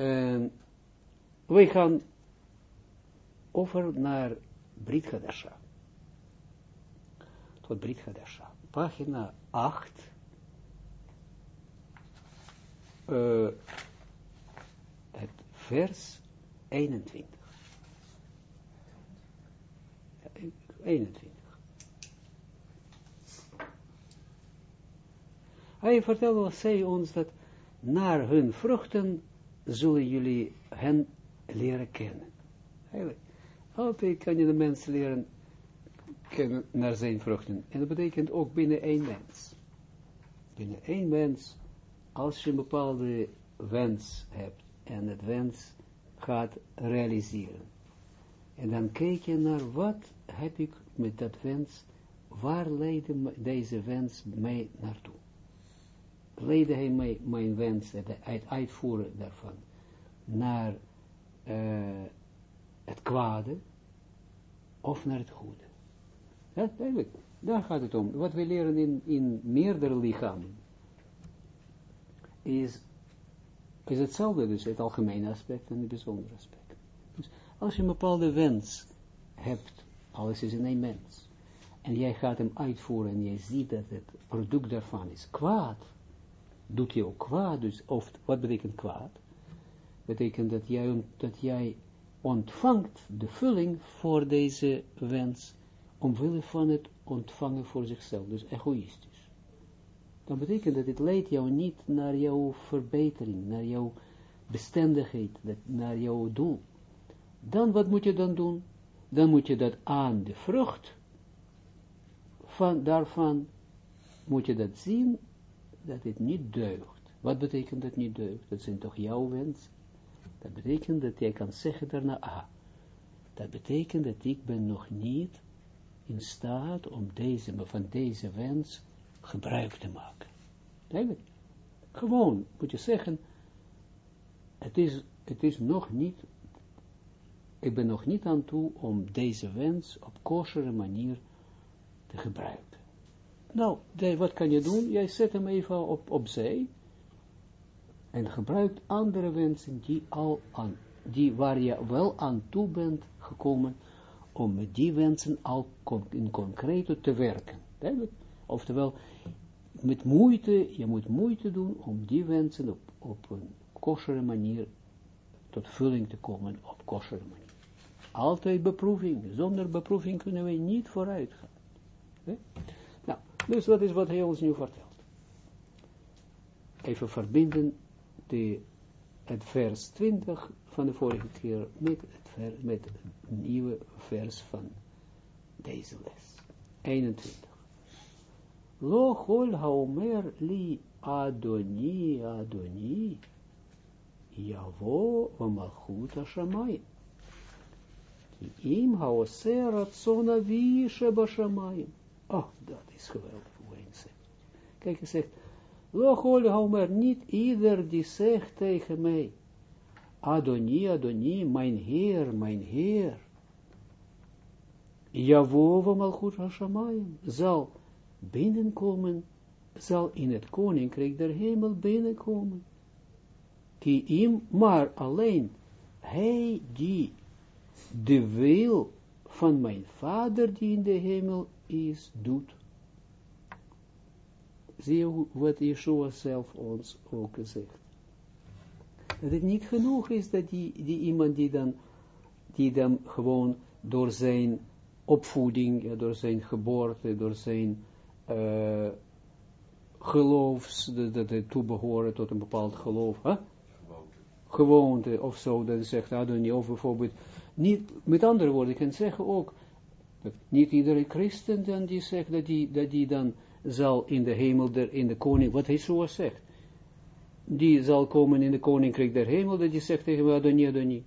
uh, wij gaan over naar Brit Hadasha. Tot Brit Hadasha. Pagina 8. Uh, het vers 21. 21. Hij vertelde, zei ons dat naar hun vruchten zullen jullie hen leren kennen. Altijd kan je de mens leren kennen naar zijn vruchten. En dat betekent ook binnen één mens. Binnen één mens, als je een bepaalde wens hebt en het wens gaat realiseren. En dan kijk je naar wat heb ik met dat wens, waar leidde deze wens mij naartoe? Leidde hij mij, mijn wens, het uitvoeren daarvan, naar uh, het kwade of naar het goede? Eigenlijk, daar gaat het om. Wat we leren in, in meerdere lichamen is, is hetzelfde, dus het algemene aspect en het bijzondere aspect. Dus als je een bepaalde wens hebt, alles is in een mens, en jij gaat hem uitvoeren en jij ziet dat het product daarvan is kwaad, doet je ook kwaad, dus of, wat betekent kwaad? Betekent dat jij, dat jij ontvangt de vulling voor deze wens, omwille van het ontvangen voor zichzelf, dus egoïstisch. Dan betekent dat het leidt jou niet naar jouw verbetering, naar jouw bestendigheid, naar jouw doel. Dan wat moet je dan doen? Dan moet je dat aan de vrucht van, daarvan, moet je dat zien, dat het niet deugt. Wat betekent dat niet deugt? Dat zijn toch jouw wens? Dat betekent dat jij kan zeggen daarna, ah, dat betekent dat ik ben nog niet in staat om deze, van deze wens gebruik te maken. Eigenlijk, gewoon moet je zeggen, het is, het is nog niet, ik ben nog niet aan toe om deze wens op kosheren manier te gebruiken. Nou, wat kan je doen? Jij zet hem even op, opzij en gebruikt andere wensen die al aan, die waar je wel aan toe bent gekomen om met die wensen al in concreto te werken. Oftewel, met moeite, je moet moeite doen om die wensen op, op een kosheren manier tot vulling te komen op kosheren manier. Altijd beproeving. Zonder beproeving kunnen wij niet vooruit gaan. Nou, dus dat is wat hij ons nu vertelt. Even verbinden de, het vers 20 van de vorige keer met het, met nieuwe vers van deze les. 21. Lo hol haomer li adoni adoni v'malchut ha-shamayim. Ki im haoser atzona vishe ba-shamayim. Oh, dat is geweldig. Kijk, hij zegt, Lochol Homer, niet ieder die zegt tegen mij, Adoni, Adoni, mijn Heer, mijn Heer. Javova Malchut Hashamayim zal binnenkomen, zal in het koninkrijk der hemel binnenkomen. Ki im, maar alleen hij die de wil van mijn vader die in de hemel is, doet. Zie je wat Yeshua zelf ons ook zegt. Dat het niet genoeg is dat die, die iemand die dan, die dan gewoon door zijn opvoeding, door zijn geboorte, door zijn uh, geloofs, dat hij toebehoren tot een bepaald geloof, hè? gewoonte of zo, dat zegt Adonai, of bijvoorbeeld, niet, met andere woorden, ik kan zeggen ook, niet iedere christen dan die zegt dat die, dat die dan zal in de hemel, der, in de koning, wat zo zegt, die zal komen in de koninkrijk der hemel, dat die zegt tegen mij, Adonai, Adonai.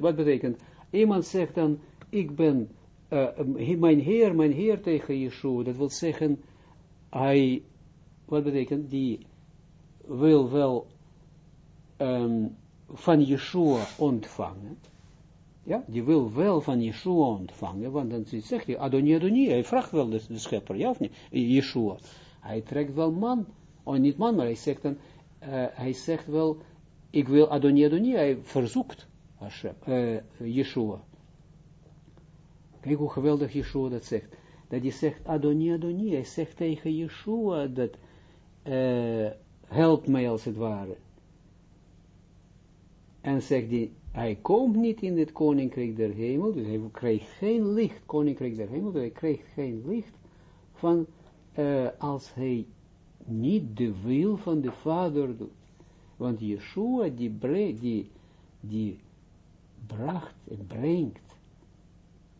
Wat betekent? Iemand zegt dan, ik ben, uh, mijn Heer, mijn Heer tegen Yeshua, dat wil zeggen, hij, wat betekent, die wil wel um, van Yeshua ontvangen, ja, die wil wel van Yeshua ontvangen, want dan zegt hij, Adonai, Adonai, hij vraagt wel de, de schepper, ja niet, Yeshua. Hij trekt wel man, of niet man, maar hij zegt dan, uh, hij zegt wel, ik wil Adonie Adonie, hij verzoekt Hashem, uh, Yeshua. Kijk hoe geweldig Yeshua dat zegt. Dat hij zegt Adonie Adonie, hij zegt tegen Yeshua dat uh, helpt mij als het ware. En zegt hij, hij komt niet in het koninkrijk der hemel, dus hij krijgt geen licht, koninkrijk der hemel, dus hij krijgt geen licht van, uh, als hij niet de wil van de Vader doet. Want Yeshua die, die, die bracht en brengt,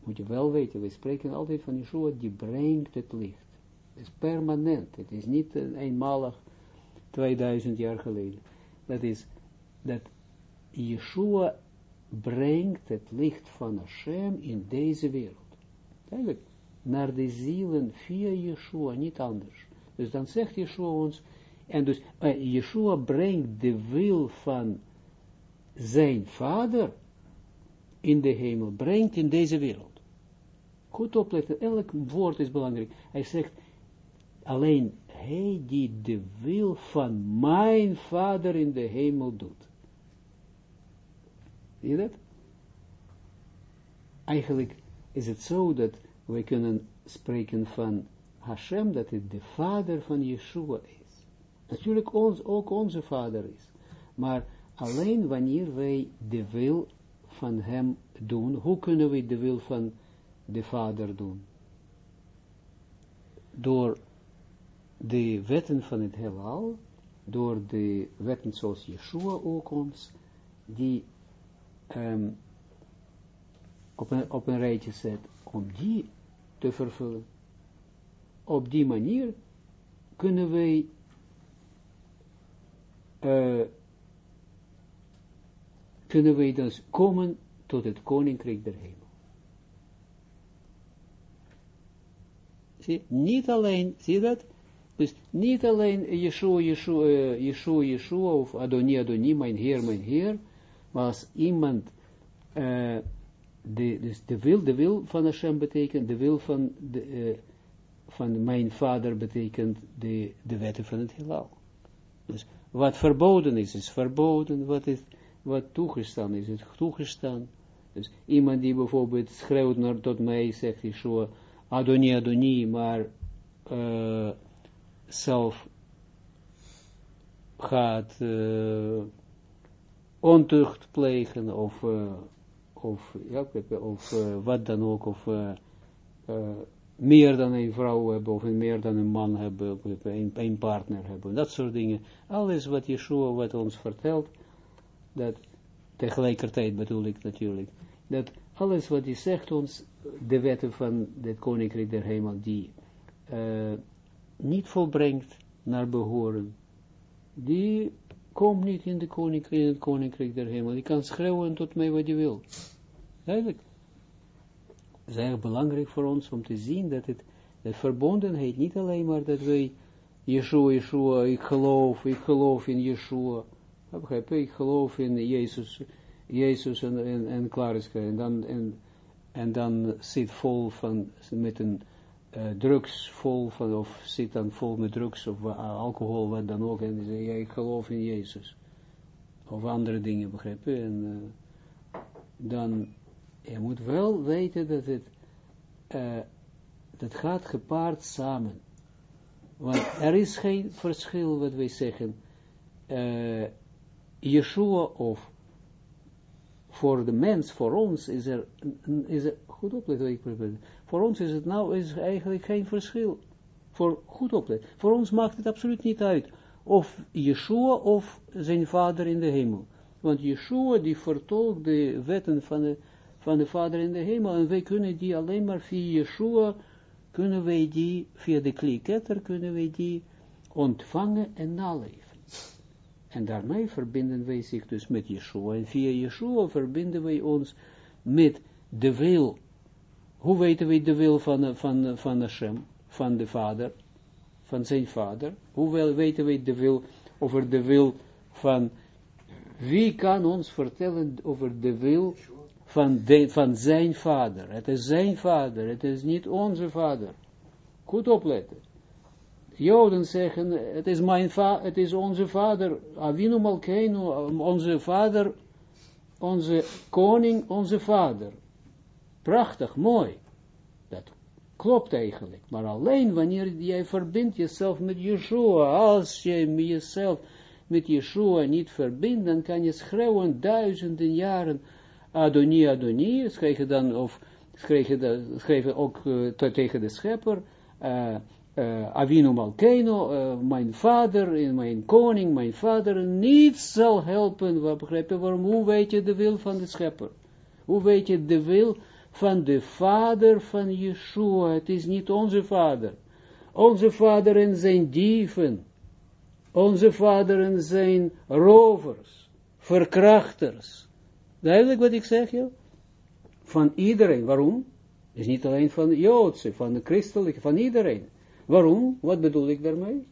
moet je wel weten, we spreken altijd van Yeshua, die brengt het licht. Het is permanent, het is niet eenmalig 2000 jaar geleden. Dat is, dat Yeshua brengt het licht van Hashem in deze wereld. Eigenlijk, naar de zielen via Yeshua, niet anders. Dus dan zegt Yeshua ons, en dus uh, Yeshua brengt de wil van zijn vader in de hemel, brengt in deze wereld. Goed opletten, elk woord is belangrijk. Hij zegt, alleen hij die de wil van mijn vader in de hemel doet. Zie je dat? Eigenlijk is het zo dat we kunnen spreken van Hashem, dat het de vader van Yeshua is. Natuurlijk ons, ook onze vader is. Maar alleen wanneer wij de wil van hem doen, hoe kunnen we de wil van de vader doen? Door de wetten van het heelal, door de wetten zoals Yeshua ook ons, die um, op, een, op een rijtje zet, om die te vervullen. Op die manier kunnen wij uh, kunnen wij dus komen tot het koninkrijk der hemel. Zie, niet alleen, zie dat? Dus niet alleen Yeshua, Yeshua, uh, Yeshua, Yeshua, of Adoni, Adoni, mijn Heer, mijn Heer, maar als iemand uh, de, dus de wil, de wil van Hashem betekent, de wil van, de, uh, van mijn vader betekent de, de wetten van het heelal. Dus wat verboden is, is verboden, wat, is, wat toegestaan is, is toegestaan. Dus iemand die bijvoorbeeld schreeuwt naar tot mij, zegt Yeshua, Adoni, Adoni, maar uh, zelf gaat ontucht plegen of, uh, of, ja, of uh, wat dan ook, of meer dan een vrouw hebben, of meer dan een man hebben, of een, een partner hebben, dat soort dingen. Alles wat Yeshua wat ons vertelt, dat tegelijkertijd bedoel ik natuurlijk, dat alles wat hij zegt ons, de wetten van het koninkrijk der hemel, die niet volbrengt naar behoren, die komt niet in, de koninkrijk, in het koninkrijk der hemel. Die kan schreeuwen tot mij wat je wil. Eigenlijk. Het is erg belangrijk voor ons om te zien dat het, de verbondenheid, niet alleen maar dat wij, Yeshua, Yeshua, ik geloof, ik geloof in Yeshua, ik geloof in Jezus, Jezus en, en, en klaar is, en dan, en, en dan zit vol van, met een uh, drugs vol van, of zit dan vol met drugs of uh, alcohol, wat dan ook, en die zegt, ja, ik geloof in Jezus. Of andere dingen, begrijpen. En uh, dan, je moet wel weten dat het, dat gaat gepaard samen. Want er is geen verschil, wat wij zeggen, Yeshua of voor de mens, voor ons, is er, is er goed opletten, ik probeer voor ons is het nou is eigenlijk geen verschil. Voor goed opletten. Voor ons maakt het absoluut niet uit. Of Yeshua of zijn vader in de hemel. Want Yeshua die vertolkt de wetten van de, van de vader in de hemel. En wij kunnen die alleen maar via Yeshua, kunnen wij die, via de kliketter, kunnen wij die ontvangen en naleven. En daarmee verbinden wij zich dus met Yeshua. En via Yeshua verbinden wij ons met de wil hoe weten we de wil van, van, van Hashem, van de vader, van zijn vader? Hoe wel weten we de wil, over de wil van, wie kan ons vertellen over de wil van, de, van zijn vader? Het is zijn vader, het is niet onze vader. Goed opletten. Joden zeggen, het is, mijn va het is onze vader, Avinu Malkeinu, onze vader, onze koning, onze vader. Prachtig, mooi. Dat klopt eigenlijk. Maar alleen wanneer jij verbindt jezelf met Yeshua, als je jezelf met Yeshua niet verbindt, dan kan je schreeuwen duizenden jaren, Adoni, Adoni, schrijven dan, of schrijven, schrijven ook uh, tegen de schepper, uh, uh, Avinu Malkeinu, uh, mijn vader, mijn koning, mijn vader, niets zal helpen, begrijp je, waarom, hoe weet je de wil van de schepper? Hoe weet je de wil van de vader van Yeshua? Het is niet onze vader. Onze vader en zijn dieven. Onze vaderen zijn rovers, verkrachters. Duidelijk wat ik zeg, joh? Van iedereen. Waarom? is niet alleen van de Joodse, van de christelijke, van iedereen. Waarom? Wat bedoel ik daarmee?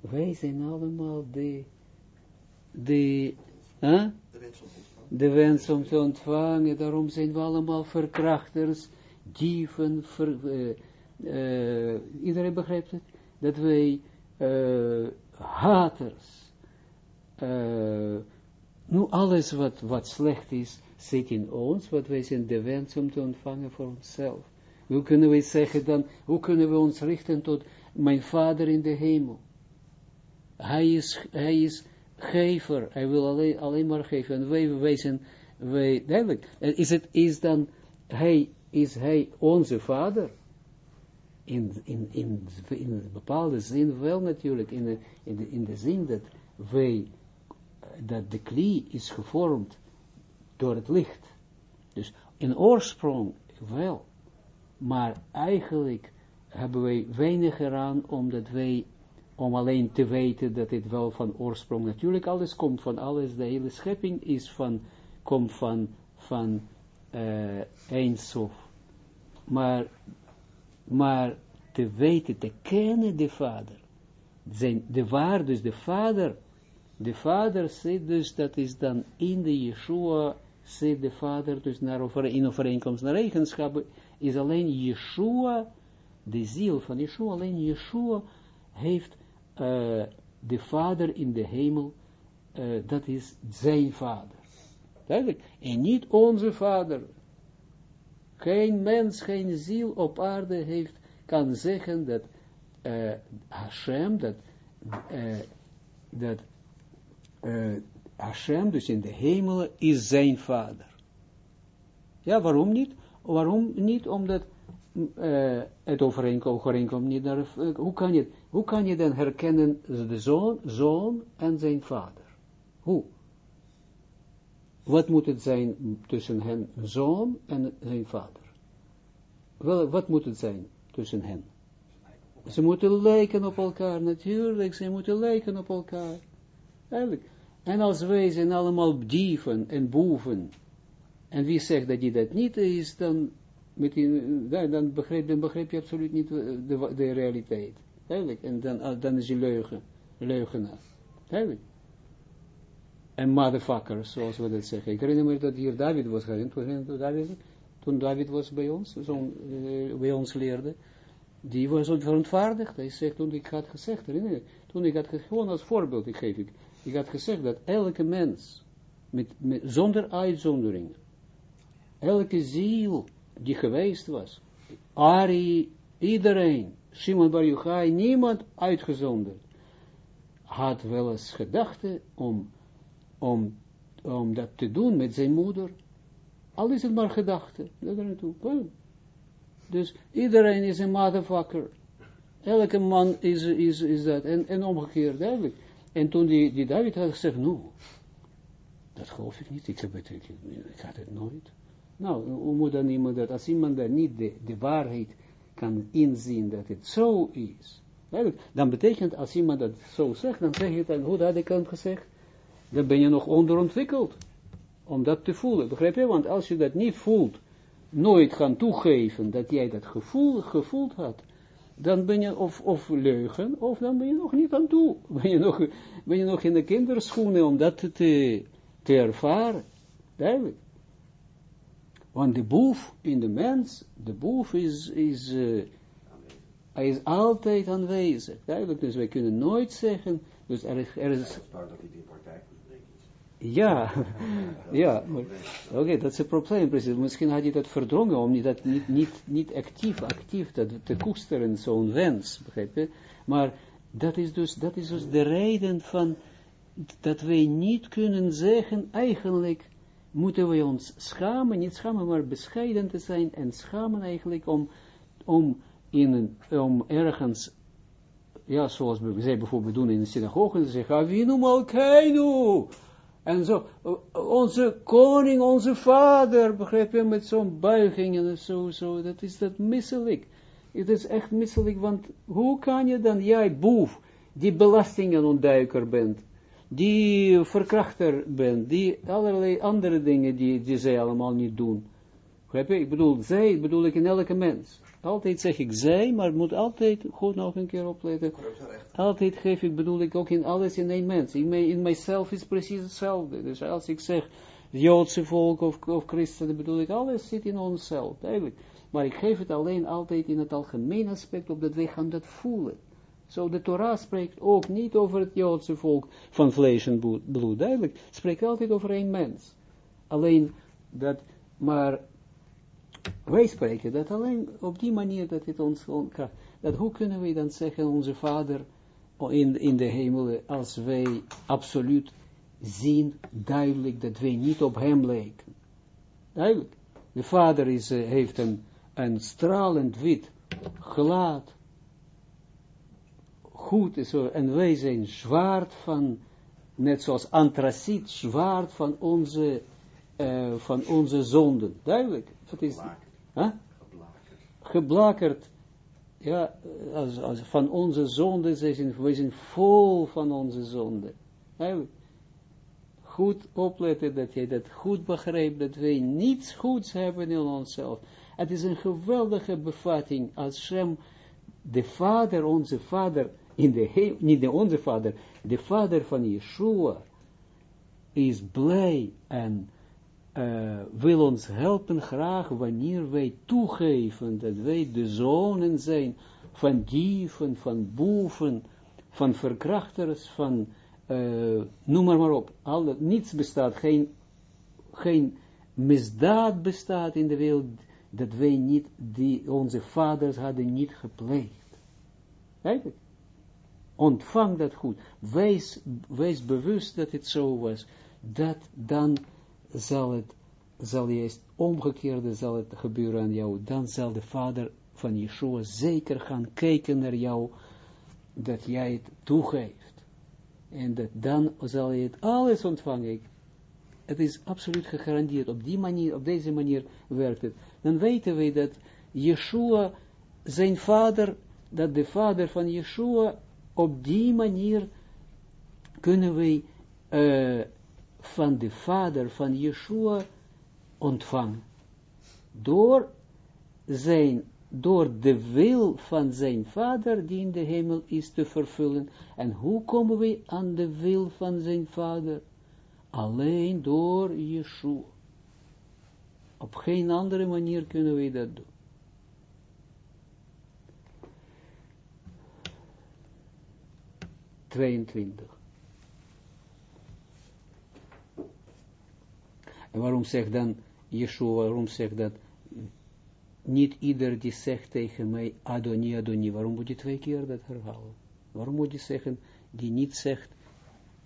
Wij zijn allemaal de, de, huh? De wens om te ontvangen, daarom zijn we allemaal verkrachters, dieven, ver, uh, uh, iedereen begrijpt het, dat wij uh, haters, nu alles wat, wat slecht is, zit in ons, wat wij zijn de wens om te ontvangen voor onszelf. Hoe kunnen we zeggen dan, hoe kunnen we ons richten tot mijn vader in de hemel? Hij is, hij is gever, hij wil alleen, maar geven. En wij, zijn, wij, duidelijk, is het, is dan, hij, is hij onze vader? In, in, in, in een bepaalde zin wel natuurlijk, in de, in de, in de zin dat wij, dat de klie is gevormd door het licht. Dus in oorsprong wel, maar eigenlijk hebben wij weinig eraan, omdat wij, om alleen te weten dat het wel van oorsprong, natuurlijk alles komt van alles, de hele schepping is van, komt van, van uh. Maar, maar te weten, te kennen de vader, de waar, dus de vader, de vader zit dus, dat is dan in de Yeshua, zit de vader dus naar over, in overeenkomst naar eigenschappen, is alleen Yeshua, de ziel van Yeshua, alleen Yeshua heeft uh, de vader in de hemel, uh, dat is zijn vader. Duidelijk. En niet onze vader. Geen mens, geen ziel op aarde heeft, kan zeggen dat uh, Hashem, dat, dat Hashem, dus in de hemel, is zijn vader. Ja, waarom niet? Waarom niet? Omdat uh, het overeenkomt, niet naar, uh, hoe, kan je, hoe kan je dan herkennen de zoon, zoon en zijn vader? Hoe? Wat moet het zijn tussen hen, zoon en zijn vader? Wel, wat moet het zijn tussen hen? Ze moeten lijken op elkaar, natuurlijk, ze moeten lijken op elkaar. Eigenlijk. En als wij zijn allemaal dieven en boven, en wie zegt dat je dat niet is, dan, met die, dan, begrijp, dan begrijp je absoluut niet de, de realiteit. Duidelijk. En dan, ah, dan is je leugen, leugenaar. Duidelijk. En motherfuckers, zoals we dat zeggen. Ik herinner me dat hier David was David, toen David was bij ons, zo, uh, bij ons leerde, die was verontwaardigd. Hij zegt, toen ik had gezegd, herinner je, toen ik had gewoon als voorbeeld, ik geef ik, ik had gezegd dat elke mens, met, met, zonder uitzondering, elke ziel die geweest was, Ari, iedereen, Shimon Bar Yochai, niemand uitgezonderd, had wel eens gedachte om, om, om dat te doen met zijn moeder, al is het maar gedachte, dat er naartoe. Dus iedereen is een motherfucker. Elke man is, is, is dat. En, en omgekeerd, duidelijk. En toen die, die David had gezegd, nou, dat geloof ik niet, ik, heb het, ik, ik had het nooit. Nou, hoe moet dan iemand dat, als iemand daar niet de, de waarheid kan inzien dat het zo is, dan betekent, als iemand dat zo zegt, dan zeg je dan, hoe had ik het gezegd? Dan ben je nog onderontwikkeld, om dat te voelen, begrijp je? Want als je dat niet voelt, nooit gaan toegeven dat jij dat gevoel gevoeld had, dan ben je of, of leugen, of dan ben je nog niet aan toe. Ben je nog, ben je nog in de kinderschoenen om dat te, te ervaren. Duidelijk. Want de boef in de mens, de boef is, is uh, Hij is altijd aanwezig. Duidelijk, dus wij kunnen nooit zeggen, dus er is... Er is hij ja, ja, oké, dat is het probleem precies. Misschien had je dat verdrongen om niet, dat niet, niet, niet actief, actief dat te koesteren, zo'n wens, begrijp je? Maar dat is, dus, dat is dus de reden van, dat wij niet kunnen zeggen, eigenlijk moeten we ons schamen, niet schamen, maar bescheiden te zijn en schamen eigenlijk om, om, in, om ergens, ja, zoals zij bijvoorbeeld doen in de synagoge, ze zeggen, Avinu Malkeinu, en zo, onze koning, onze vader, begrijp je, met zo'n buiging en zo, zo, dat is dat misselijk. Het is echt misselijk, want hoe kan je dan, jij boef, die belastingenontduiker bent, die verkrachter bent, die allerlei andere dingen die, die zij allemaal niet doen. Begrijp je? Ik bedoel, zij bedoel ik in elke mens. Altijd zeg ik zij, maar het moet altijd, goed nog een keer opletten. Altijd geef ik, bedoel ik ook in alles in één mens. In, mij, in mijzelf is precies hetzelfde. Dus als ik zeg Joodse volk of, of christenen, bedoel ik, alles zit in onszelf, eigenlijk. Maar ik geef het alleen altijd in het algemeen aspect, opdat wij gaan dat voelen. Zo, de Torah spreekt ook niet over het Joodse volk van vlees en bloed, duidelijk. Spreekt altijd over één mens. Alleen dat, maar wij spreken dat alleen op die manier dat het ons krijgt. Dat hoe kunnen we dan zeggen, onze vader in, in de hemel, als wij absoluut zien, duidelijk, dat wij niet op hem lijken. Duidelijk. De vader is, uh, heeft een, een stralend wit, glad, goed, zo, en wij zijn zwaard van, net zoals antraciet, zwaard van onze, uh, van onze zonden. Duidelijk. Wat is huh? geblakerd. Ja, als, als van onze zonden, zijn, we zijn vol van onze zonden. Goed opletten dat je dat goed begrijpt, dat wij niets goeds hebben in onszelf. Het is een geweldige bevatting als Shem, de vader, onze vader, in de hemel, niet de onze vader, de vader van Yeshua, is blij en uh, wil ons helpen graag wanneer wij toegeven dat wij de zonen zijn van dieven, van boeven, van verkrachters, van uh, noem maar op. Al, niets bestaat, geen, geen misdaad bestaat in de wereld dat wij niet, die onze vaders hadden niet gepleegd. Eigenlijk. Ontvang dat goed. Wees, wees bewust dat het zo was. Dat dan zal het, zal juist omgekeerde zal het gebeuren aan jou, dan zal de vader van Yeshua zeker gaan kijken naar jou, dat jij het toegeeft. En dat dan zal je het alles ontvangen. Het is absoluut gegarandeerd. Op die manier, op deze manier werkt het. Dan weten we dat Yeshua, zijn vader, dat de vader van Yeshua, op die manier kunnen we uh, van de vader van Yeshua ontvangen. Door zijn, door de wil van zijn vader die in de hemel is te vervullen. En hoe komen we aan de wil van zijn vader? Alleen door Yeshua. Op geen andere manier kunnen we dat doen. Tweeëntwintig. En waarom zegt dan Yeshua, waarom zegt dat niet ieder die zegt tegen mij Adoni, Adoni, waarom moet je twee keer dat herhalen? Waarom moet je zeggen, die niet zegt,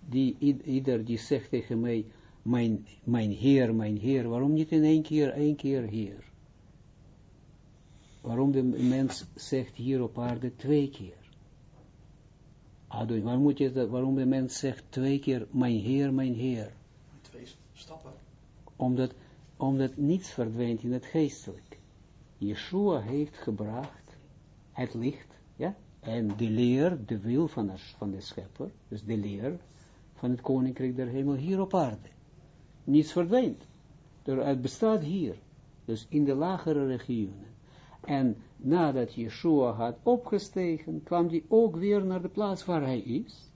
die ieder die zegt tegen mij, mijn, mijn Heer, mijn Heer, waarom niet in één keer, één keer Heer? Waarom de mens zegt hier op aarde twee keer? Adoni, waarom, moet je dat, waarom de mens zegt twee keer, mijn Heer, mijn Heer? Twee stappen omdat, omdat niets verdwijnt in het geestelijk. Yeshua heeft gebracht het licht, ja, en de leer, de wil van de, van de schepper, dus de leer van het koninkrijk der hemel hier op aarde. Niets verdwijnt. Het bestaat hier, dus in de lagere regionen. En nadat Yeshua had opgestegen, kwam hij ook weer naar de plaats waar hij is.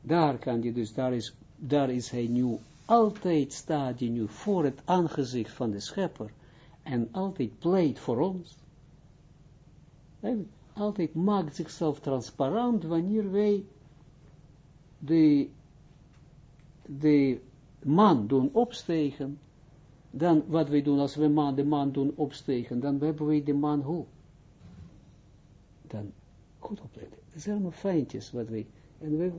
Daar kan hij dus, daar is, daar is hij nu altijd staat hij nu voor het aangezicht van de schepper en altijd pleit voor ons. altijd maakt zichzelf transparant wanneer wij de, de man doen opstegen, dan wat wij doen als we man, de man doen opstegen, dan hebben wij de man hoe? Dan, goed opletten. Dat zijn allemaal feintjes wat wij, en we,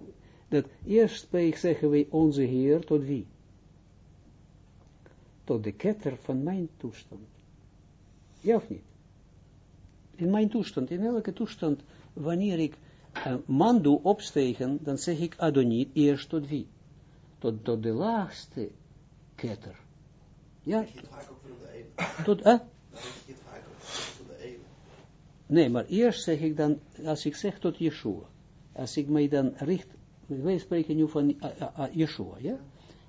dat eerst zeggen wij onze Heer tot wie? Tot de ketter van mijn toestand. Ja of niet? In mijn toestand, in elke toestand, wanneer ik een man doe opstegen, dan zeg ik Adoniet eerst tot wie? Tot, tot de laagste ketter. Ja? Tot, eh? Nee, maar eerst zeg ik dan, als ik zeg tot Yeshua, als ik mij dan richt, wij spreken nu van uh, uh, Yeshua, ja?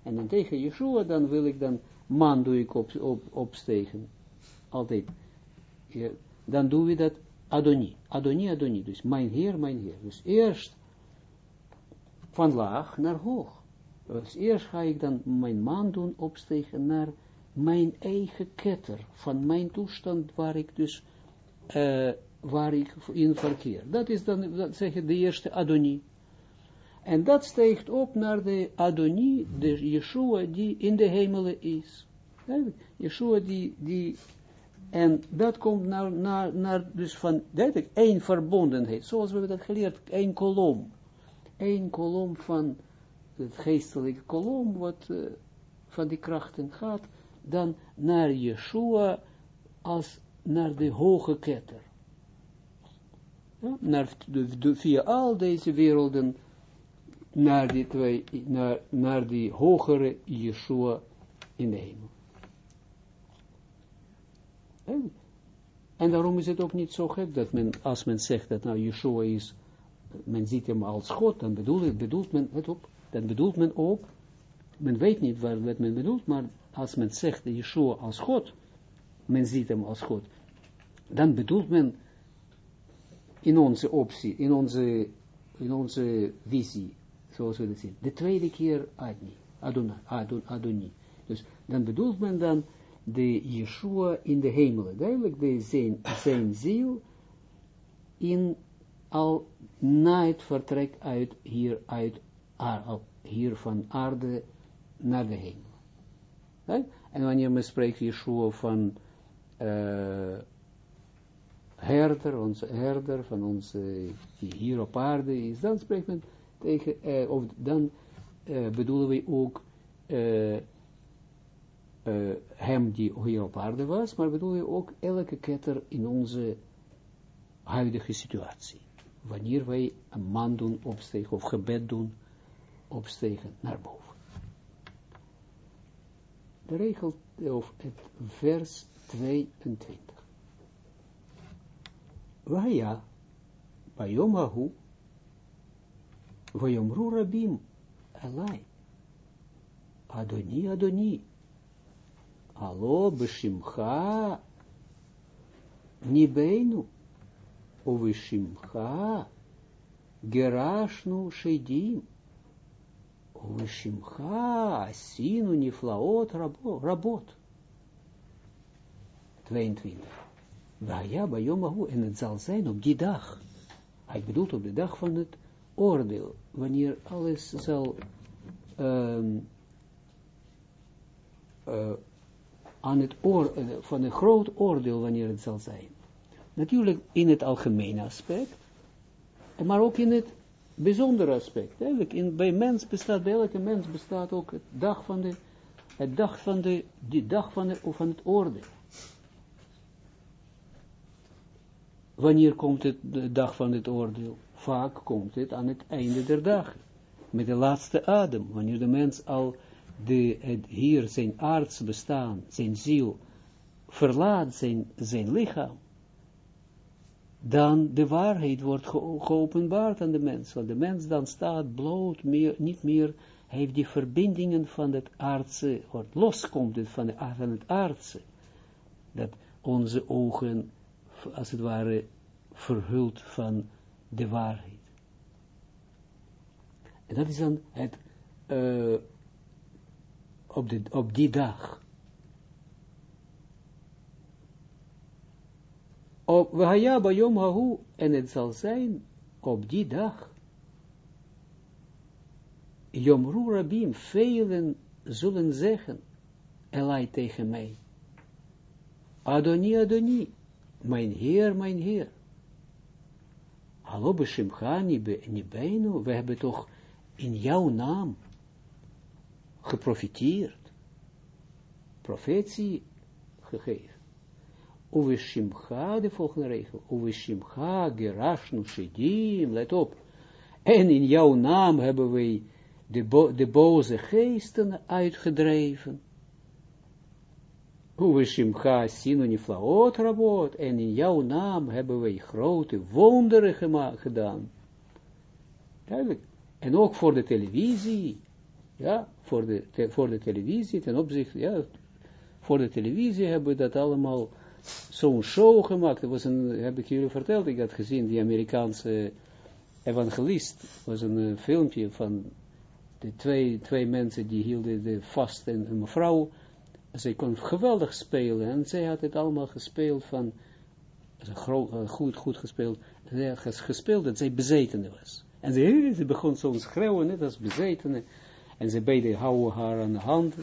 En dan tegen Yeshua, dan wil ik dan, man doe ik op, op, opstegen, altijd. Ja, dan doen we dat Adoni, Adoni, Adoni, dus mijn Heer, mijn Heer. Dus eerst van laag naar hoog. Dus eerst ga ik dan mijn man doen opstegen naar mijn eigen ketter, van mijn toestand waar ik dus, uh, waar ik in verkeer. Dat is dan, dat zeg je, de eerste Adoni. En dat steekt op naar de Adoni, de Yeshua die in de hemelen is. Yeshua die, die en dat komt naar, naar, naar dus van, duidelijk, één verbondenheid, zoals we dat geleerd, één kolom. Eén kolom van het geestelijke kolom, wat uh, van die krachten gaat, dan naar Yeshua als naar de hoge ketter. Ja, naar, de, de, via al deze werelden naar die, twee, naar, naar die hogere Yeshua in de hemel. En, daarom is het ook niet zo gek dat men, als men zegt dat nou Yeshua is, men ziet hem als God, dan bedoelt, men het ook, dan bedoelt men ook, men weet niet wat men bedoelt, maar als men zegt Yeshua als God, men ziet hem als God, dan bedoelt men in onze optie, in onze, in onze visie, zoals we dat zien, de tweede keer Adni, Adonai, Adon, Adoni. Dus dan bedoelt men dan de Yeshua in de hemelen, duidelijk de zijn, zijn ziel in al na het vertrek uit hier, uit, hier van aarde naar de hemel. En wanneer men spreekt Yeshua van uh, herder, onze herder, van onze, die hier op aarde is, dan spreekt men tegen, uh, of dan uh, bedoelen we ook hem die hier op aarde was, maar bedoelen we ook elke ketter in onze huidige situatie. Wanneer wij een man doen opstegen, of gebed doen, opstegen naar boven regel, of het vers 22. Waya, bayom rabim, elai, Adoni, Adoni, Alo, Beshimcha, Nibeinu, Uvishimcha, Gerashnu, Shedim, Uvishimcha, Asinu, Niflaot, Rabot. 22. Waja, Bayomahu, en het zal zijn op die dag. Hij bedoelt op de dag van het oordeel, wanneer alles zal um, uh, aan het oor, van een groot oordeel, wanneer het zal zijn. Natuurlijk in het algemene aspect, maar ook in het bijzonder aspect. Eigenlijk in, bij mens bestaat, bij elke mens bestaat ook het dag van de, het dag van de, die dag van, de, van het oordeel. Wanneer komt het de dag van het oordeel? Vaak komt het aan het einde der dag. Met de laatste adem. Wanneer de mens al de, het, hier zijn aards bestaan, zijn ziel, verlaat zijn, zijn lichaam dan de waarheid wordt ge geopenbaard aan de mens. Want de mens dan staat bloot, meer, niet meer, heeft die verbindingen van het aardse, wordt loskomt het van, de, het aardse. Dat onze ogen, als het ware, verhuld van de waarheid. En dat is dan het, uh, op, op die dag, op Bayom Hahu, en het zal zijn op die dag, Yomru Rabim, velen zullen zeggen, Elai tegen mij, Adoni, Adoni, mijn Heer, mijn Heer. Hallo, Beshimcha, Nibenu, we hebben toch in jouw naam geprofiteerd, profetie gegeven. Uwe Shimcha, de volgende regel, Uwe Shimcha, Gerashnu Shedim, let op. En in jouw naam hebben wij de, bo de boze geesten uitgedreven. Uwe Shimcha, Sinu Rabot, en in jouw naam hebben wij grote wonderen gedaan. Duidelijk. En ook voor de televisie, ja, voor de, te, voor de televisie, ten opzichte, ja, voor de televisie hebben we dat allemaal zo'n show gemaakt. Dat was een, heb ik jullie verteld, ik had gezien, die Amerikaanse evangelist, was een uh, filmpje van de twee, twee mensen die hielden de vast en een mevrouw, zij kon geweldig spelen, en zij had het allemaal gespeeld van, uh, goed, goed gespeeld, zij had gespeeld dat zij bezetene was. En ze, ze begon zo'n schreeuwen, net als bezetene, en ze beiden houden haar aan de hand,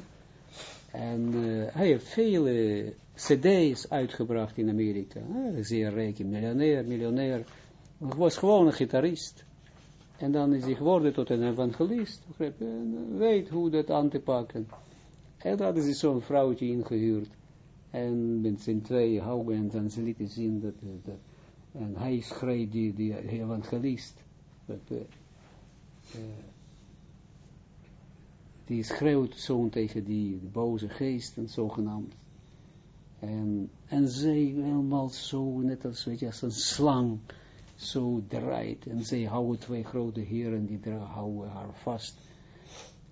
en uh, hij heeft vele cd's uitgebracht in Amerika. Uh, zeer rijk, miljonair, miljonair. Hij was gewoon een gitarist. En dan is hij geworden tot een evangelist. En weet hoe dat aan te pakken. En dan is zo'n vrouwtje ingehuurd. En met zijn twee houden en dan ze lieten zien dat, dat en hij schreef die, die evangelist. Dat, die schreeuwt zo tegen die boze geesten, zogenaamd. En, en zij helemaal zo, net als, weet je, als een slang, zo draait. En zij houden twee grote heren, die houden haar vast.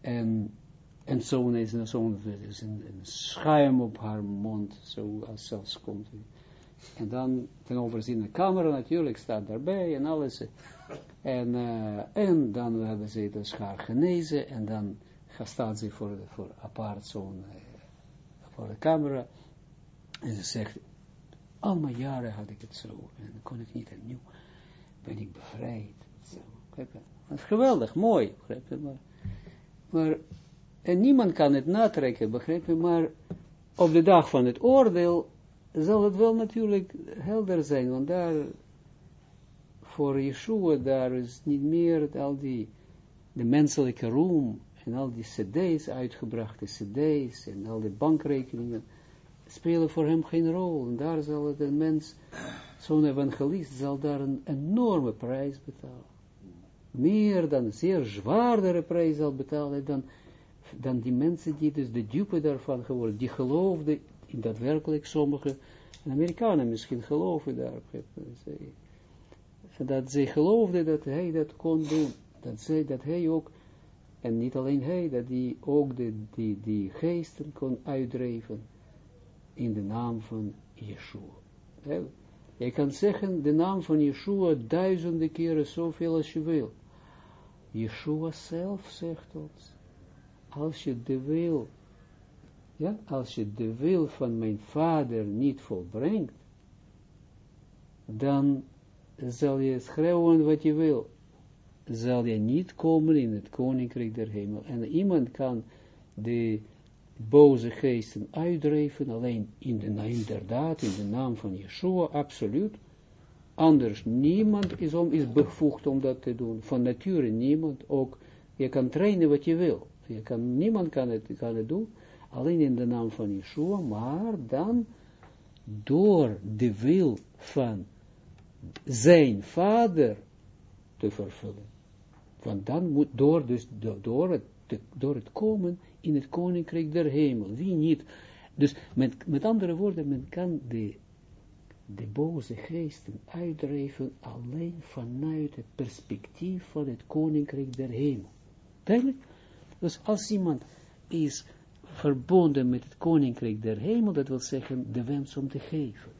En, en zo is er zo'n een, schuim op haar mond, zo als zelfs komt. En dan ten overzien de camera natuurlijk staat daarbij en alles. En, uh, en dan hebben ze dus haar genezen en dan staat ze voor, voor apart zo'n, voor de camera, en ze zegt, al mijn jaren had ik het zo, en kon ik niet, en nu ben ik bevrijd. Zo, dat is geweldig, mooi, begrijp je, maar, maar, en niemand kan het natrekken, begrijp je, maar op de dag van het oordeel zal het wel natuurlijk helder zijn, want daar, voor Yeshua, daar is niet meer al die, de menselijke roem, en al die cd's, uitgebrachte cd's, en al die bankrekeningen, spelen voor hem geen rol. En daar zal een mens, zo'n evangelist, zal daar een enorme prijs betalen. Meer dan, zeer zwaardere prijs zal betalen dan, dan die mensen die dus de dupe daarvan geworden, die geloofden in daadwerkelijk sommige, Amerikanen misschien geloven daar, dat zij geloofden dat hij dat kon doen, dat, zij, dat hij ook en niet alleen hij, dat die ook de, die, die geesten kon uitdrijven in de naam van Yeshua. Je kan zeggen de naam van Yeshua duizenden keren zoveel als je wil. Yeshua zelf zegt ons, als je de wil, ja, als je de wil van mijn vader niet volbrengt, dan zal je schreeuwen wat je wil zal je niet komen in het koninkrijk der hemel. En iemand kan de boze geesten uitdrijven, alleen in de inderdaad, in de naam van Yeshua, absoluut. Anders, niemand is, om, is bevoegd om dat te doen. Van nature niemand, ook, je kan trainen wat je wil. Je kan, niemand kan het, kan het doen, alleen in de naam van Yeshua, maar dan door de wil van zijn vader te vervullen. Want dan moet door, dus door het, door het komen in het koninkrijk der hemel. Wie niet? Dus met, met andere woorden, men kan de, de boze geesten uitdrijven alleen vanuit het perspectief van het koninkrijk der hemel. Duidelijk? Dus als iemand is verbonden met het koninkrijk der hemel, dat wil zeggen de wens om te geven,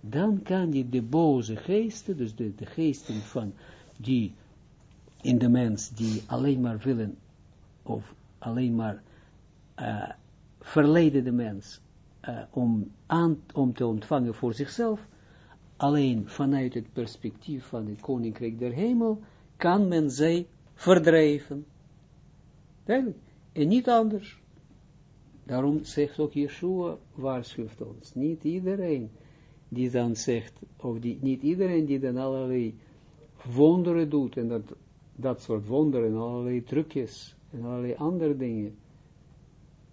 dan kan je de boze geesten, dus de, de geesten van die in de mens die alleen maar willen, of alleen maar uh, verleden de mens, uh, om, aan, om te ontvangen voor zichzelf, alleen vanuit het perspectief van het koninkrijk der hemel, kan men zij verdrijven. Duidelijk. En niet anders. Daarom zegt ook Yeshua, waarschuwt ons, niet iedereen die dan zegt, of die, niet iedereen die dan allerlei wonderen doet, en dat, dat soort wonderen, allerlei trucjes, en allerlei andere dingen,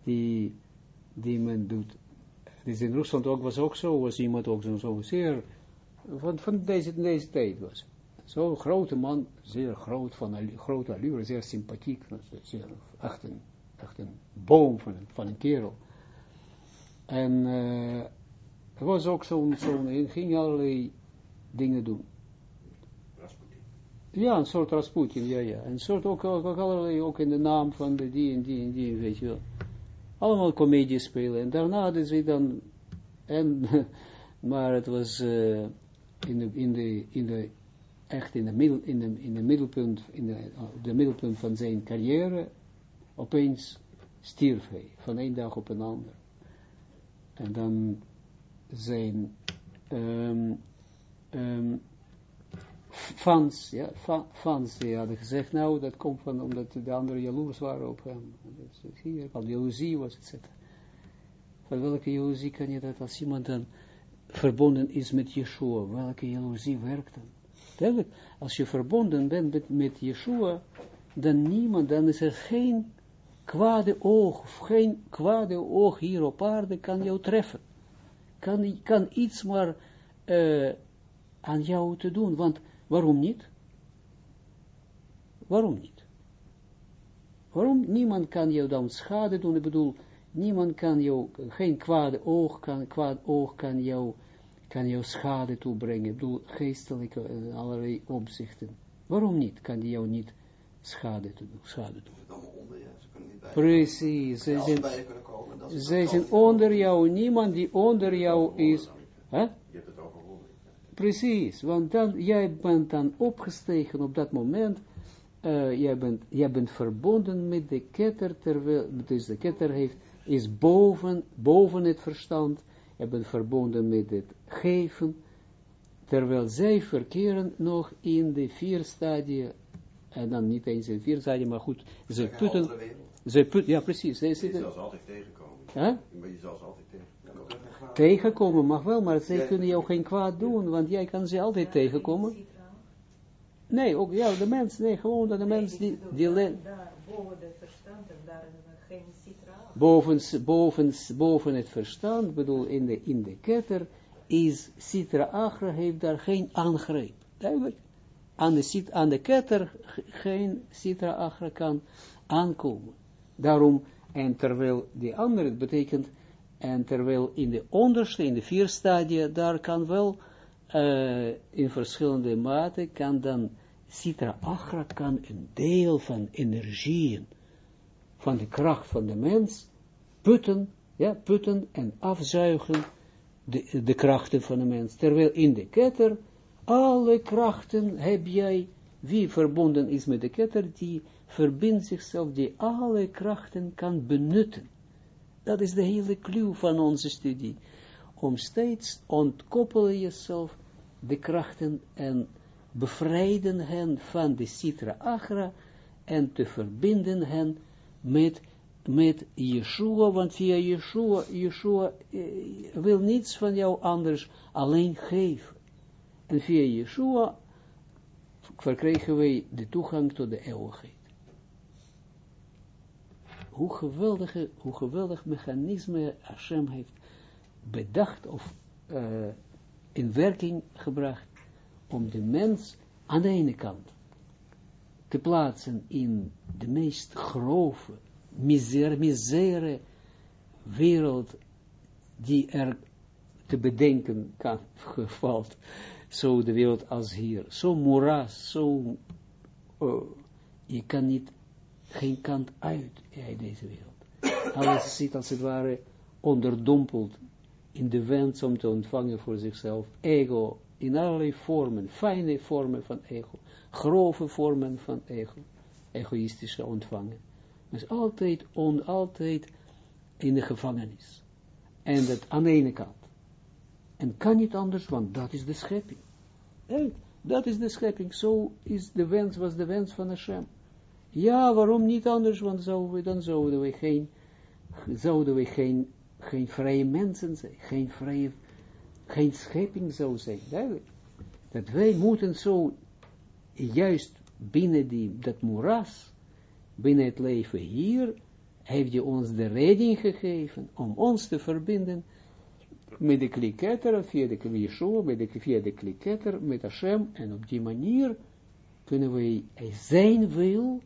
die, die men doet. Dus in Rusland ook was ook zo, was iemand ook zo, zo zeer, van, van deze, deze tijd was. Zo'n grote man, zeer groot, van grote allure, zeer sympathiek, zeer, echt een, echt een boom van een, van een kerel. En uh, was ook zo'n, zo ging allerlei dingen doen. Ja, een soort Rasputin, ja, ja. Een soort ook, ook, ook in de naam van de die en die en die, weet je wel. Allemaal comedie spelen. En daarna hadden ze dan, en, maar het was uh, in, de, in, de, in de, echt in de, middel, in de, in de middelpunt, in de, de middelpunt van zijn carrière, opeens stierf hij, van één dag op een ander. En dan zijn um, fans, ja, fans, die hadden gezegd, nou, dat komt van, omdat de anderen jaloers waren op hem. Dus hier, al jaloezie was, et cetera. Van welke jaloezie kan je dat, als iemand dan verbonden is met Yeshua, welke jaloezie werkt dan? Duidelijk, als je verbonden bent met, met Yeshua, dan niemand, dan is er geen kwade oog, of geen kwade oog hier op aarde kan jou treffen. Kan, kan iets maar uh, aan jou te doen, want waarom niet? Waarom niet? Waarom? Niemand kan jou dan schade doen, ik bedoel, niemand kan jou, geen kwade oog kan, kwaad oog kan jou, kan jou schade toebrengen, ik bedoel, geestelijke, uh, allerlei opzichten. Waarom niet? Kan die jou niet schade doen? Schade doen. Precies, zij zijn, zij zijn onder jou, niemand die onder jou is. Huh? Precies, want dan, jij bent dan opgestegen op dat moment, uh, jij, bent, jij bent verbonden met de ketter, terwijl, dus de ketter heeft, is boven, boven het verstand, je bent verbonden met het geven, terwijl zij verkeren nog in de vier stadia, en dan niet eens in vier stadia, maar goed, ze putten, ze put, ja, precies. Ze zitten... Je zal ze altijd tegenkomen. Huh? Je zal ze altijd tegenkomen. Tegenkomen mag wel, maar zij kunnen jou geen kwaad doen, want jij kan ze altijd tegenkomen. Nee, ook ja, de mens, nee, gewoon dat de mens die, die Boven het verstand en daar geen citra. Boven, boven, boven het verstand, bedoel, in de, in de ketter, is citra agra, heeft daar geen aangreep. Duidelijk. Aan de, aan de ketter geen citra agra kan aankomen. Daarom, en terwijl die andere betekent, en terwijl in de onderste, in de vier stadia, daar kan wel, uh, in verschillende mate, kan dan, Sitra Achra kan een deel van energieën, van de kracht van de mens, putten, ja, putten en afzuigen, de, de krachten van de mens. Terwijl in de ketter, alle krachten heb jij, wie verbonden is met de ketter, die verbindt zichzelf, die alle krachten kan benutten. Dat is de hele clue van onze studie. Om steeds ontkoppelen jezelf de krachten en bevrijden hen van de citra agra en te verbinden hen met, met Yeshua, want via Yeshua, Yeshua eh, wil niets van jou anders alleen geven. En via Yeshua verkrijgen wij de toegang tot de eeuwigheid hoe geweldige, hoe geweldig mechanisme Hashem heeft bedacht of uh, in werking gebracht om de mens aan de ene kant te plaatsen in de meest grove, misere, misere wereld die er te bedenken kan, gevalt, zo de wereld als hier, zo moeras, zo, uh, je kan niet geen kant uit in deze wereld. Alles zit als het ware onderdompeld in de wens om te ontvangen voor zichzelf. Ego in allerlei vormen, fijne vormen van ego, grove vormen van ego, egoïstische ontvangen. Dus altijd, on, altijd in de gevangenis. En dat aan de ene kant. En kan niet anders, want dat is de schepping. Dat is de schepping. Zo is de wens, was de wens van Hashem. Ja, waarom niet anders? Want zouden we, dan zouden we geen, zouden we geen, geen vrije mensen zijn, geen vrije, geen schepping zou zijn. Dat wij moeten zo, juist binnen die, dat moeras, binnen het leven hier, heeft je ons de redding gegeven om ons te verbinden met de kliketter, via de Yeshua, met de, via de kliketter, met Hashem, en op die manier kunnen wij zijn wil,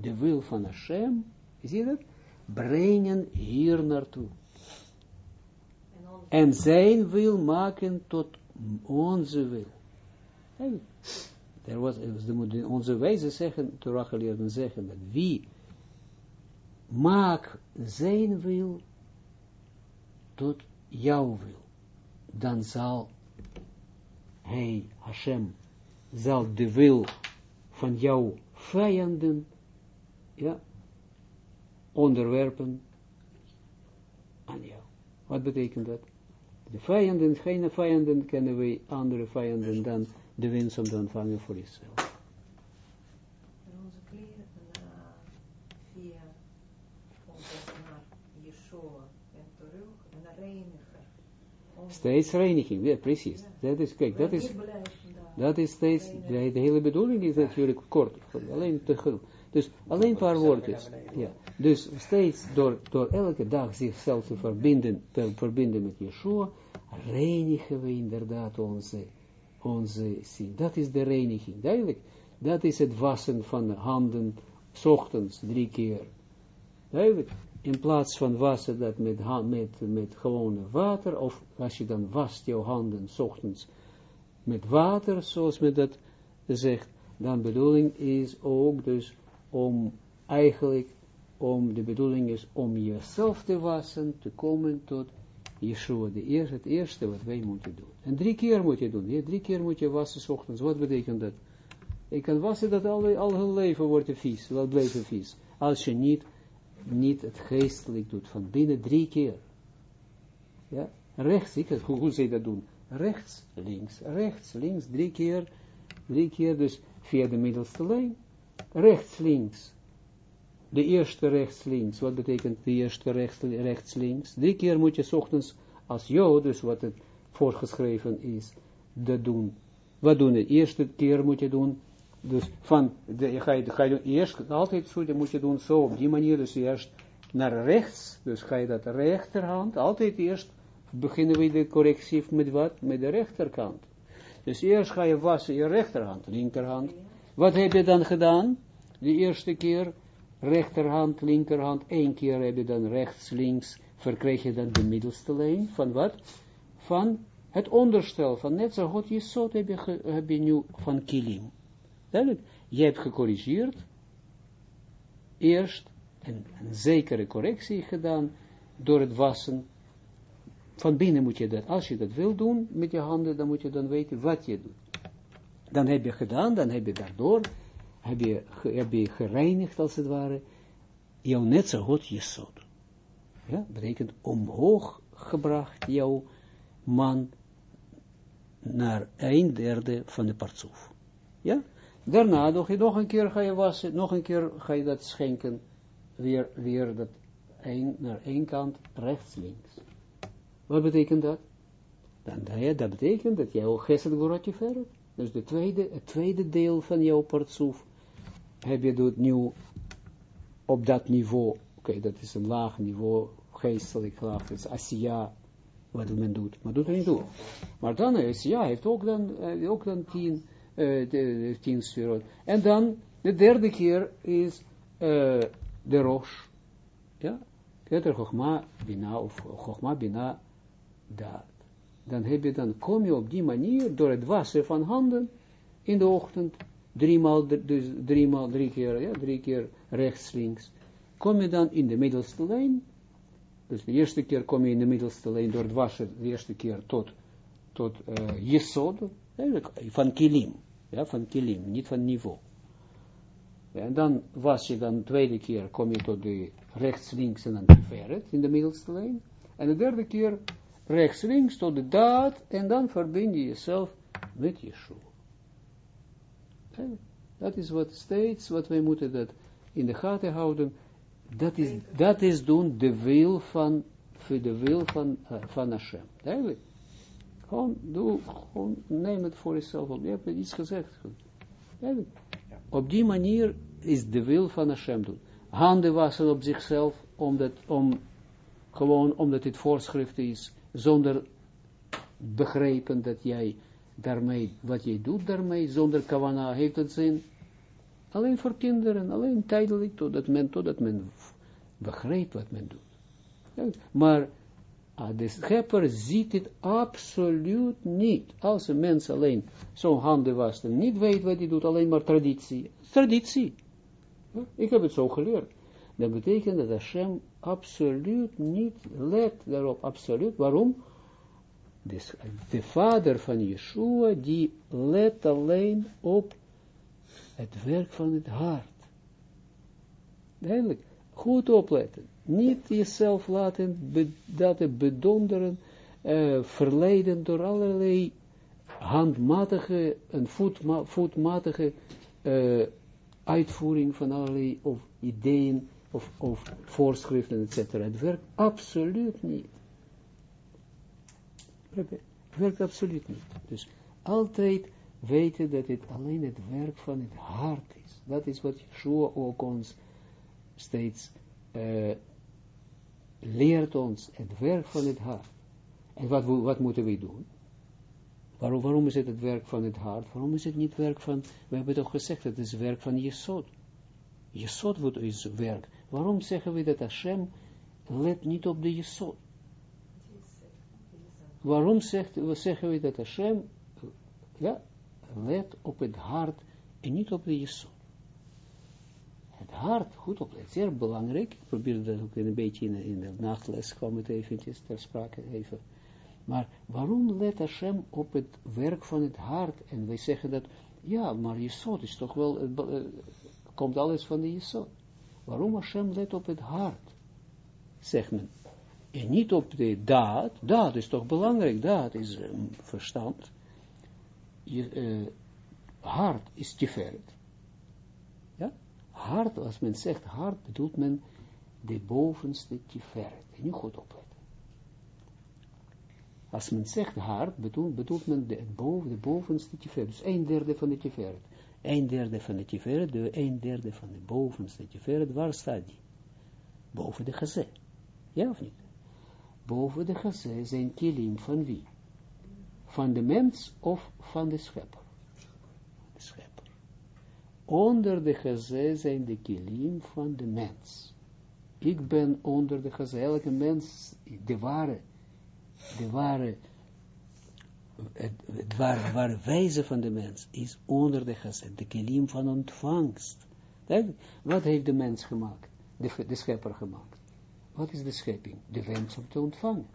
de wil van Hashem, zie je dat, brengen hier naartoe. En zijn wil maken tot onze wil. Er was, onze wijze zeggen, Torah geleerden zeggen, dat wie maak zijn wil tot jouw wil, dan zal hij, Hashem, zal de wil van jouw vijanden, ja, onderwerpen aan jou. Wat betekent dat? De vijanden, geen vijanden kennen wij andere vijanden dan de winst om te ontvangen voor jezelf. Steeds reiniging, ja precies. Ja. Dat is, kijk, dat is, dat is steeds, de, de hele bedoeling is natuurlijk kort, alleen te groot. Dus alleen een paar woordjes. Ja. Dus steeds door, door elke dag zichzelf te verbinden, te verbinden met Yeshua, reinigen we inderdaad onze, onze zin. Dat is de reiniging, duidelijk. Dat is het wassen van de handen, s ochtends drie keer. Duidelijk. In plaats van wassen dat met, met, met gewone water, of als je dan wast jouw handen s ochtends met water, zoals men dat zegt, dan bedoeling is ook dus om eigenlijk, om de bedoeling is om jezelf te wassen, te komen tot Yeshua, de eerste, het eerste wat wij moeten doen. En drie keer moet je doen, ja, drie keer moet je wassen s ochtends, wat betekent dat? Ik kan wassen dat al, al hun leven wordt vies, wel blijven vies. Als je niet, niet het geestelijk doet, van binnen drie keer. Ja, rechts, ik, hoe, hoe je dat doen? Rechts, links, rechts, links, drie keer, drie keer, dus via de middelste lijn. Rechts, links. De eerste rechts, links. Wat betekent de eerste rechts, rechts, links? Drie keer moet je ochtends als jood, dus wat het voorgeschreven is, dat doen. Wat doen? De eerste keer moet je doen, dus van, ga je, ga je eerst, altijd zo, moet je doen zo, op die manier, dus eerst naar rechts, dus ga je dat rechterhand, altijd eerst beginnen we de correctie met wat? Met de rechterkant. Dus eerst ga je wassen je rechterhand, linkerhand. Wat heb je dan gedaan? De eerste keer rechterhand, linkerhand, één keer heb je dan rechts, links, verkreeg je dan de middelste lijn van wat? Van het onderstel, van net zo goed je heb je, heb je nu van kilim. Duidelijk, je hebt gecorrigeerd, eerst een, een zekere correctie gedaan, door het wassen, van binnen moet je dat, als je dat wil doen met je handen, dan moet je dan weten wat je doet. Dan heb je gedaan, dan heb je daardoor, heb je, heb je gereinigd als het ware, jouw net zo goed je zot. Ja, betekent omhoog gebracht jouw man naar een derde van de partsoef. Ja, daarna nog, nog een keer ga je wassen, nog een keer ga je dat schenken, weer, weer dat een, naar één kant, rechts, links. Wat betekent dat? Dan, dat betekent dat jouw gesed gorotje verder. Dus de tweede, het tweede deel van jouw partsoef heb je doet nu op dat niveau, oké, dat is een laag niveau, geestelijk laag, dat is Asiya, wat men doet, maar doet er niet toe. Maar dan, Asiya heeft ook dan, eh, ook dan tien, de tien sferot. En dan, de derde keer is eh, de Rosh, ja, Keter Chochma Bina, of Chochma Bina Daad. Dan heb je dan, kom je op die manier, door het wassen van handen, in de ochtend, driemaal, dus driemaal, drie keer, ja, drie keer rechts, links, kom je dan in de middelste lijn, dus de eerste keer kom je in de middelste lijn door het wassen, de eerste keer tot, tot uh, Yesod, eigenlijk van kilim, ja, van kilim, niet van niveau. En dan was je dan de tweede keer, kom je tot de rechts, links en dan Tiferet in de middelste lijn. En de derde keer rechts, links tot de daad, en dan verbind je jezelf met Yeshua. Dat is wat steeds, wat wij moeten dat in de gaten houden, dat is, dat is doen de wil van, voor de wil van, uh, van Hashem. Duidelijk. Gewoon, doe, gewoon, neem het voor jezelf op. Je hebt iets gezegd. Op die manier is de wil van Hashem doen. Handen wassen op zichzelf, omdat, om, gewoon omdat het voorschrift is, zonder begrepen dat jij daarmee, wat jij doet daarmee, zonder kavana, heeft het zin. Alleen voor kinderen, alleen tijdelijk, totdat men, totdat men begrijpt wat men doet. maar ah, de schepper ziet het absoluut niet. Als een mens alleen zo'n handen wast en niet weet wat hij doet, alleen maar traditie. Traditie. Ik heb het zo geleerd. Dat betekent dat Hashem absoluut niet let daarop, absoluut. Waarom? Dus de vader van Yeshua, die let alleen op het werk van het hart. Duidelijk, goed opletten. Niet jezelf laten be, dat bedonderen, uh, verleiden door allerlei handmatige en voetma, voetmatige uh, uitvoering van allerlei of ideeën of, of voorschriften, etc. Het werkt absoluut niet. Het werkt absoluut niet. Dus altijd weten dat het alleen het werk van het hart is. Dat is wat Yeshua ook ons steeds uh, leert ons, het werk van het hart. En wat, wat moeten we doen? Waarom, waarom is het het werk van het hart? Waarom is het niet werk van, we hebben toch gezegd, het is werk van Jesod. Jesod wordt is werk. Waarom zeggen we dat Hashem let niet op de Jesod? Waarom zegt, zeggen we dat Hashem, ja, let op het hart en niet op de Jesod? Het hart, goed opletten, zeer belangrijk. Ik probeer dat ook een beetje in, in de nachtles, kwam het eventjes ter sprake even. Maar waarom let Hashem op het werk van het hart? En wij zeggen dat, ja, maar Jesod is toch wel, uh, komt alles van de Jesod. Waarom Hashem let op het hart? Zegt men. En niet op de daad. Daad is toch belangrijk. Daad is um, verstand. Je, uh, hart is tiferet. Ja? Hart, als men zegt hart, bedoelt men de bovenste tiferet. En nu goed opletten. Als men zegt hart, bedoelt, bedoelt men de, boven, de bovenste tiferet. Dus een derde van de tiferet. Een derde van de tiferet, de een derde van de bovenste tiferet, waar staat die? Boven de gazé. Ja of niet? Boven de gazé zijn kilim van wie? Van de mens of van de schepper? De schepper. Onder de gazé zijn de kilim van de mens. Ik ben onder de gazé. Elke mens, de ware, de ware het, het ware wijze van de mens is onder de gezet, de kilim van ontvangst. Wat heeft de mens gemaakt? De, schepper gemaakt. Wat is de schepping? De wens om te ontvangen.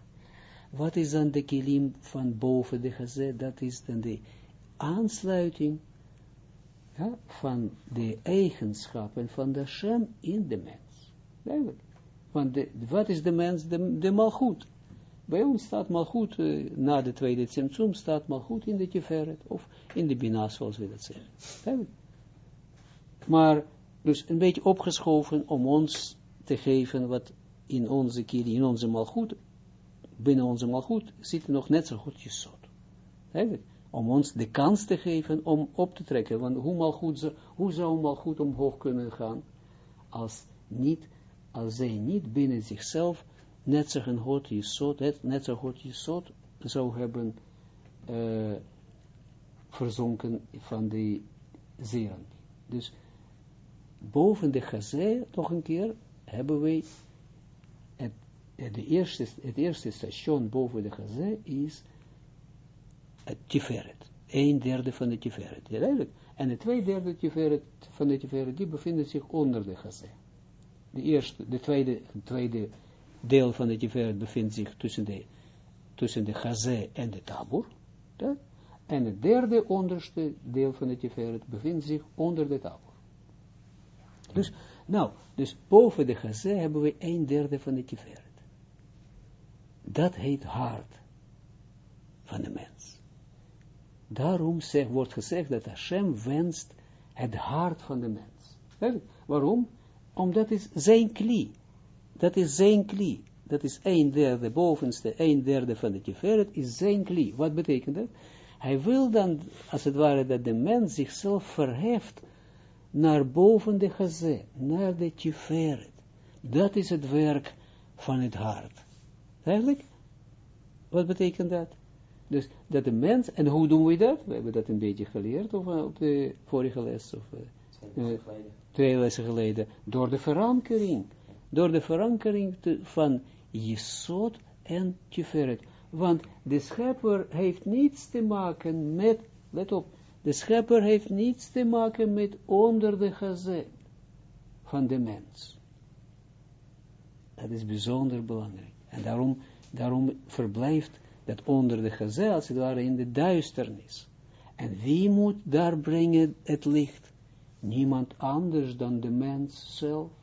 Wat is dan de kilim van boven de gezet? Dat is dan de aansluiting van de eigenschappen van de Shem in de mens. Want de, wat is de mens? De, de. Bij ons staat mal goed, uh, na de tweede Tsimtsum, staat mal goed in de Tiferet, of in de Bina, zoals we dat zeggen. Maar, dus een beetje opgeschoven om ons te geven wat in onze kiri, in onze malgoed, binnen onze malgoed, zit nog net zo goed jesot. Om ons de kans te geven om op te trekken. Want hoe, malgoed, hoe zou malgoed omhoog kunnen gaan, als, niet, als zij niet binnen zichzelf net Jesod, net zo goed Jesod zou hebben uh, verzonken van die zeren. Dus boven de gazé, nog een keer, hebben wij het, eerste, het eerste station boven de gazé is het Tiferet. Een derde van de Tiferet. En de twee derde tiferet, van de Tiferet, die bevinden zich onder de gazé. De eerste, de tweede, de tweede deel van de Tiferet bevindt zich tussen de, tussen de Gazé en de Tabor. En het derde onderste deel van de Tiferet bevindt zich onder de Tabor. Dus, nou, dus boven de Gazé hebben we een derde van de Tiferet. Dat heet hart van de mens. Daarom zeg, wordt gezegd dat Hashem wenst het hart van de mens. Waarom? Omdat is zijn klie. Dat is zijn klie. Dat is een derde, bovenste, een derde van de tiferet, is zijn klie. Wat betekent dat? Hij wil dan, als het ware, dat de mens zichzelf verheft naar boven de gazé, naar de tiferet. Dat is het werk van het hart. Eigenlijk? Wat betekent dat? Dus dat de mens, en hoe doen we dat? We hebben dat een beetje geleerd of, op de vorige les, of uh, twee lessen geleden. Door de verankering. Door de verankering te, van Jesod en Tiferet. Want de schepper heeft niets te maken met, let op, de schepper heeft niets te maken met onder de gezet van de mens. Dat is bijzonder belangrijk. En daarom, daarom verblijft dat onder de gezet, als het ware, in de duisternis. En wie moet daar brengen het licht? Niemand anders dan de mens zelf.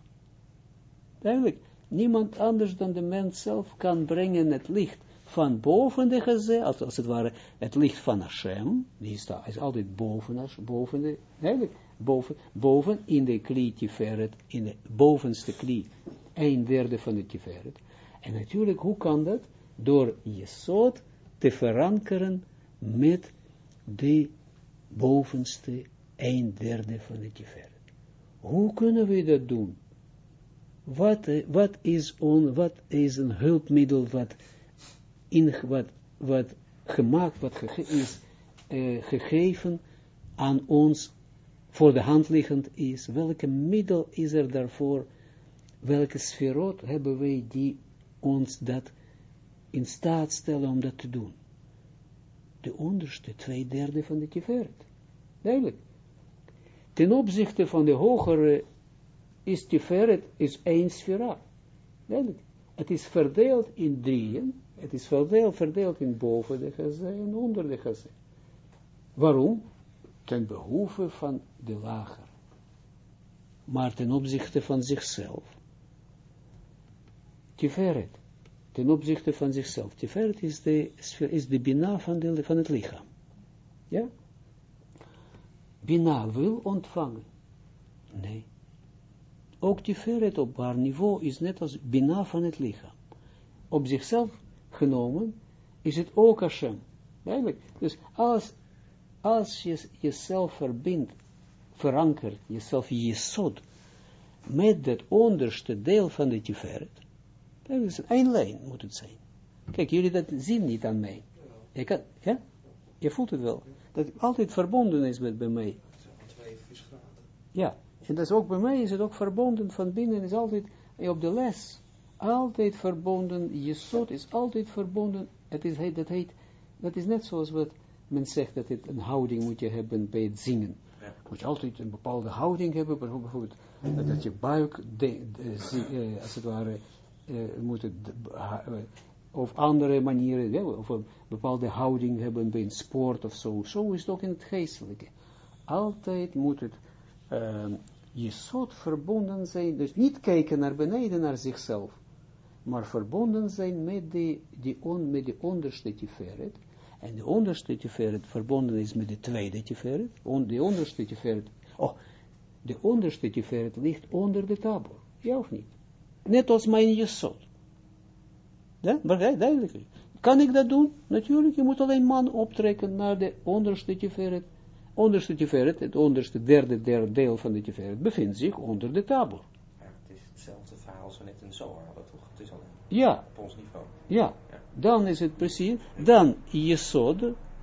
Duidelijk, niemand anders dan de mens zelf kan brengen het licht van boven de gezet, als, als het ware het licht van Hashem, die is, daar, is altijd boven, boven de, eigenlijk, boven, boven in de kli tiferet, in de bovenste kli, een derde van de tiferet. En natuurlijk, hoe kan dat? Door Jesod te verankeren met de bovenste een derde van de tiferet. Hoe kunnen we dat doen? Wat, wat, is, on, wat is een hulpmiddel wat in wat, wat gemaakt, wat is uh, gegeven aan ons voor de hand liggend is, welke middel is er daarvoor, welke sferot hebben wij die ons dat in staat stellen om dat te doen. De onderste twee derde van de tiferet. Duidelijk. Ten opzichte van de hogere is tiferet is één sfera. Het is verdeeld in drieën, het is verdeeld, verdeeld in boven de gazé en onder de gazé. Waarom? Ten behoeve van de lager. Maar ten opzichte van zichzelf. Tiferet. Ten opzichte van zichzelf. Tiferet is de, is de bina van, de, van het lichaam. Ja? Bina wil ontvangen. Nee. Ook Tiferet op haar niveau is net als bina van het lichaam. Op zichzelf genomen, is het ook Hashem. Dus als, als je jezelf verbindt, verankert, jezelf jesod, met het onderste deel van de tiferet, dat is een lijn moet het zijn. Kijk, jullie dat zien niet aan mij. Je, kan, ja? je voelt het wel. Dat het altijd verbonden is met bij mij. Ja, en dat is ook bij mij is het ook verbonden van binnen, is altijd op de les altijd verbonden, Jesod is altijd verbonden, het is, dat heet, dat is net zoals wat men zegt, dat het een houding moet je hebben bij het zingen. Ja. Moet je altijd een bepaalde houding hebben, bijvoorbeeld dat je buik, de, eh, als het ware, uh, moet het, uh, of andere manieren, ja, of een bepaalde houding hebben bij een sport of zo. Zo is het ook in het geestelijke. Altijd moet het uh, je soort verbonden zijn, dus niet kijken naar beneden, naar zichzelf, maar verbonden zijn met de, die on, met de onderste tiferet, en de onderste tiferet verbonden is met de tweede tiferet, on, de onderste tiferet, oh, de onderste tiferet ligt onder de tabor, ja of niet? Net als mijn jesot. Ja, begrijp, duidelijk. Kan ik dat doen? Natuurlijk, je moet alleen man optrekken naar de onderste tiferet. Onderste tiferet, het onderste derde, derde deel van de tiferet, bevindt zich onder de tabor. Ja, het is hetzelfde verhaal als we net in Zohar hadden, toch? Het is alleen ja. op ons niveau. Ja. ja. Dan is het precies, dan Jesod,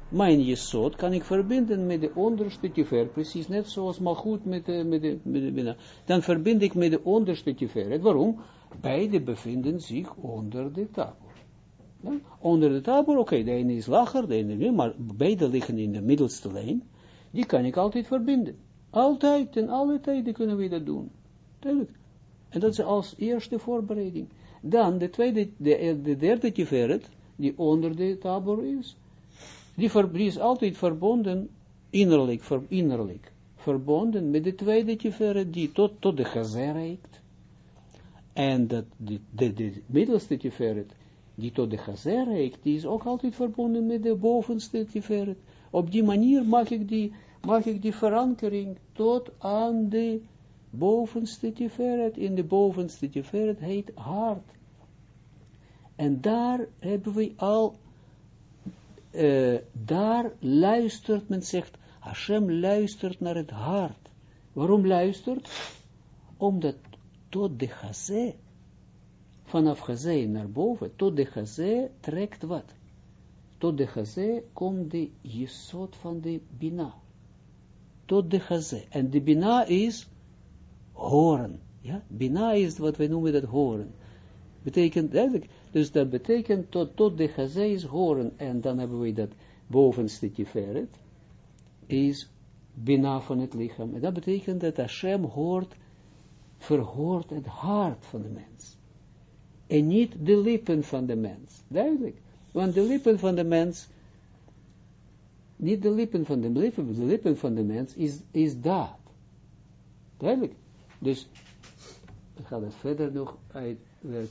mijn Jesod kan ik verbinden met de onderste tiferet, precies net zoals maar goed met de, met de, met de, dan verbind ik met de onderste tiferet. Waarom? Beide bevinden zich onder de tabor. Ja? Onder de tabor, oké, de ene is lager, de ene niet, maar beide liggen in de middelste lijn die kan ik altijd verbinden. Altijd, in alle tijden kunnen we dat doen. Duidelijk. En dat is als eerste voorbereiding. Dan de tweede, de, de derde tiferet, die onder de tabor is, die, ver, is altijd verbonden, innerlijk, innerlijk, verbonden met de tweede tiferet, die tot, tot de gazer reikt. En dat de, de, de middelste tiferet die tot de chazer reikt, die is ook altijd verbonden met de bovenste tiferet. Op die manier maak ik die, maak ik die verankering tot aan de bovenste tiferet. In de bovenste tiferet heet hart. En daar hebben we al, uh, daar luistert, men zegt, Hashem luistert naar het hart. Waarom luistert? Omdat tot de gazé, vanaf gazé naar boven, tot de gazé trekt wat? Tot de gazé komt de jesot van de bina. Tot de gazé. En de bina is horen. Ja? Bina is wat wij noemen dat horen. Betekent, dus dat betekent tot, tot de gazé is horen. En dan hebben we dat bovenste tiferet is bina van het lichaam. En dat betekent dat Hashem hoort, verhoort het hart van de mens. En niet de lippen van de mens. Duidelijk. Want de lippen van de mens, niet de lippen van de lippen, de lippen van de mens is, is dat. Duidelijk. Dus, ik ga dat verder nog uitwerken.